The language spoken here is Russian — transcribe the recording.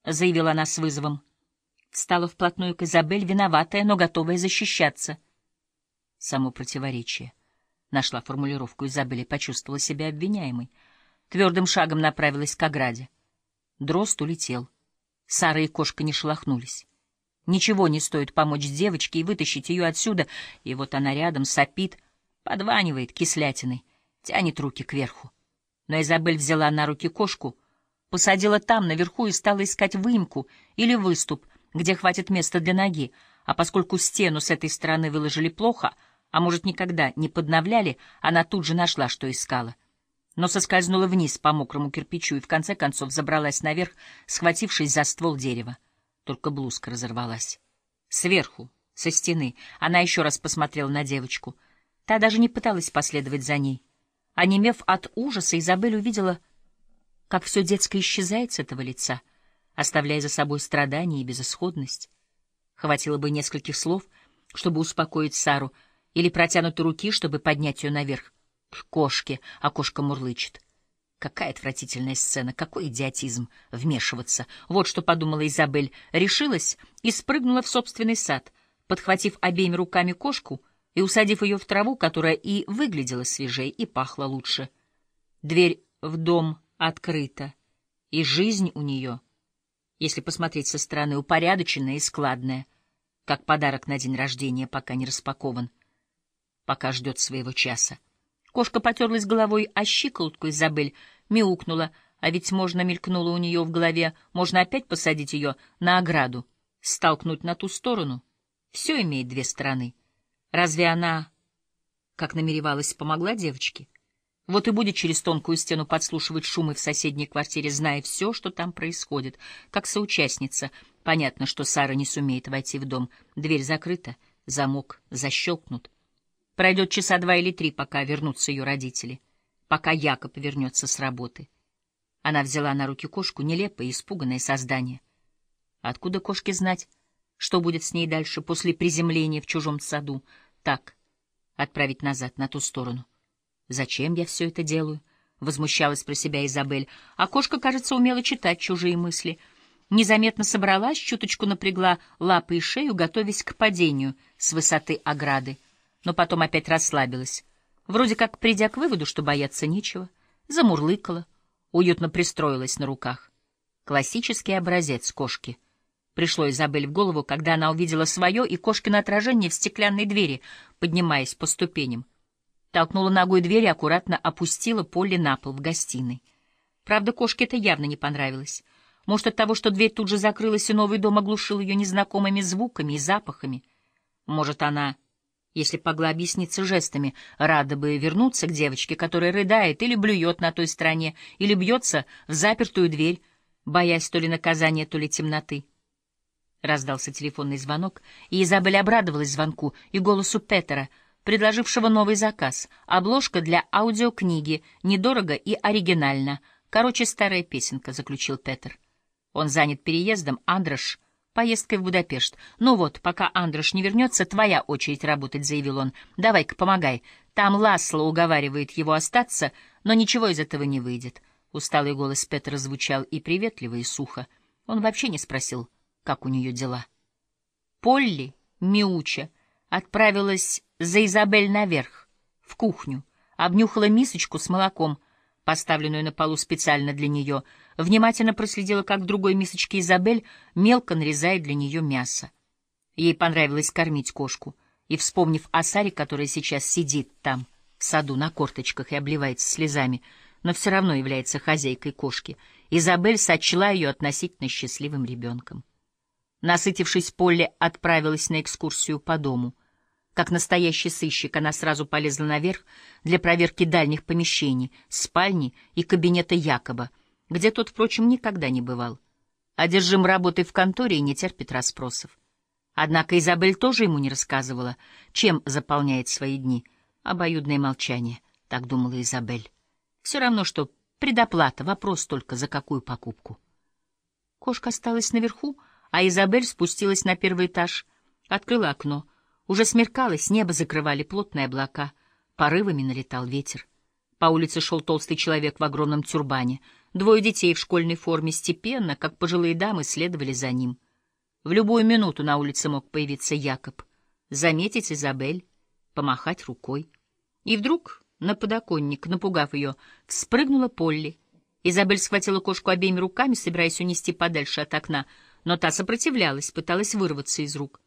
— заявила она с вызовом. Встала вплотную к Изабель, виноватая, но готовая защищаться. Само противоречие. Нашла формулировку Изабель и почувствовала себя обвиняемой. Твердым шагом направилась к ограде. Дрозд улетел. Сара и кошка не шелохнулись. Ничего не стоит помочь девочке и вытащить ее отсюда, и вот она рядом сопит, подванивает кислятиной, тянет руки кверху. Но Изабель взяла на руки кошку, посадила там, наверху, и стала искать выемку или выступ, где хватит места для ноги, а поскольку стену с этой стороны выложили плохо, а может, никогда не подновляли, она тут же нашла, что искала. Но соскользнула вниз по мокрому кирпичу и в конце концов забралась наверх, схватившись за ствол дерева. Только блузка разорвалась. Сверху, со стены, она еще раз посмотрела на девочку. Та даже не пыталась последовать за ней. Онемев от ужаса, Изабель увидела, как все детское исчезает с этого лица, оставляя за собой страдания и безысходность. Хватило бы нескольких слов, чтобы успокоить Сару, или протянутой руки, чтобы поднять ее наверх, к кошке, а кошка мурлычет. Какая отвратительная сцена, какой идиотизм вмешиваться. Вот что подумала Изабель, решилась и спрыгнула в собственный сад, подхватив обеими руками кошку и усадив ее в траву, которая и выглядела свежей, и пахла лучше. Дверь в дом открыта, и жизнь у нее, если посмотреть со стороны, упорядоченная и складная, как подарок на день рождения, пока не распакован, пока ждет своего часа. Кошка потерлась головой о щиколотку Изабель, мяукнула, а ведь можно мелькнуло у нее в голове, можно опять посадить ее на ограду, столкнуть на ту сторону. Все имеет две стороны. Разве она, как намеревалась, помогла девочке? Вот и будет через тонкую стену подслушивать шумы в соседней квартире, зная все, что там происходит. Как соучастница, понятно, что Сара не сумеет войти в дом. Дверь закрыта, замок защелкнут. Пройдет часа два или три, пока вернутся ее родители, пока Якоб вернется с работы. Она взяла на руки кошку, нелепое и испуганное создание. Откуда кошке знать, что будет с ней дальше после приземления в чужом саду? Так, отправить назад, на ту сторону. Зачем я все это делаю? Возмущалась про себя Изабель. А кошка, кажется, умела читать чужие мысли. Незаметно собралась, чуточку напрягла лапы и шею, готовясь к падению с высоты ограды но потом опять расслабилась. Вроде как, придя к выводу, что бояться нечего, замурлыкала, уютно пристроилась на руках. Классический образец кошки. Пришло Изабель в голову, когда она увидела свое и кошкино отражение в стеклянной двери, поднимаясь по ступеням. Толкнула ногой дверь и аккуратно опустила Полли на пол в гостиной. Правда, кошке это явно не понравилось. Может, от того, что дверь тут же закрылась, и новый дом оглушил ее незнакомыми звуками и запахами. Может, она если могла объясниться жестами, рада бы вернуться к девочке, которая рыдает или блюет на той стороне, или бьется в запертую дверь, боясь то ли наказания, то ли темноты. Раздался телефонный звонок, и Изабель обрадовалась звонку и голосу Петера, предложившего новый заказ. Обложка для аудиокниги, недорого и оригинально. Короче, старая песенка, — заключил Петер. Он занят переездом, Андрош — поездкой в Будапешт. «Ну вот, пока Андрош не вернется, твоя очередь работать», — заявил он. «Давай-ка помогай. Там Ласло уговаривает его остаться, но ничего из этого не выйдет». Усталый голос Петра звучал и приветливо, и сухо. Он вообще не спросил, как у нее дела. Полли, Миуча, отправилась за Изабель наверх, в кухню, обнюхала мисочку с молоком — поставленную на полу специально для нее, внимательно проследила, как в другой мисочке Изабель мелко нарезает для нее мясо. Ей понравилось кормить кошку, и, вспомнив о Саре, которая сейчас сидит там, в саду, на корточках и обливается слезами, но все равно является хозяйкой кошки, Изабель сочла ее относительно счастливым ребенком. Насытившись, Полли отправилась на экскурсию по дому — как настоящий сыщик, она сразу полезла наверх для проверки дальних помещений, спальни и кабинета Якоба, где тот, впрочем, никогда не бывал. Одержим работой в конторе и не терпит расспросов. Однако Изабель тоже ему не рассказывала, чем заполняет свои дни. Обоюдное молчание, так думала Изабель. Все равно, что предоплата, вопрос только за какую покупку. Кошка осталась наверху, а Изабель спустилась на первый этаж, открыла окно — уже смеркалось, небо закрывали плотные облака, порывами налетал ветер. По улице шел толстый человек в огромном тюрбане, Двое детей в школьной форме степенно, как пожилые дамы, следовали за ним. В любую минуту на улице мог появиться Якоб, заметить Изабель, помахать рукой. И вдруг на подоконник, напугав ее, вспрыгнула Полли. Изабель схватила кошку обеими руками, собираясь унести подальше от окна, но та сопротивлялась, пыталась вырваться из рук.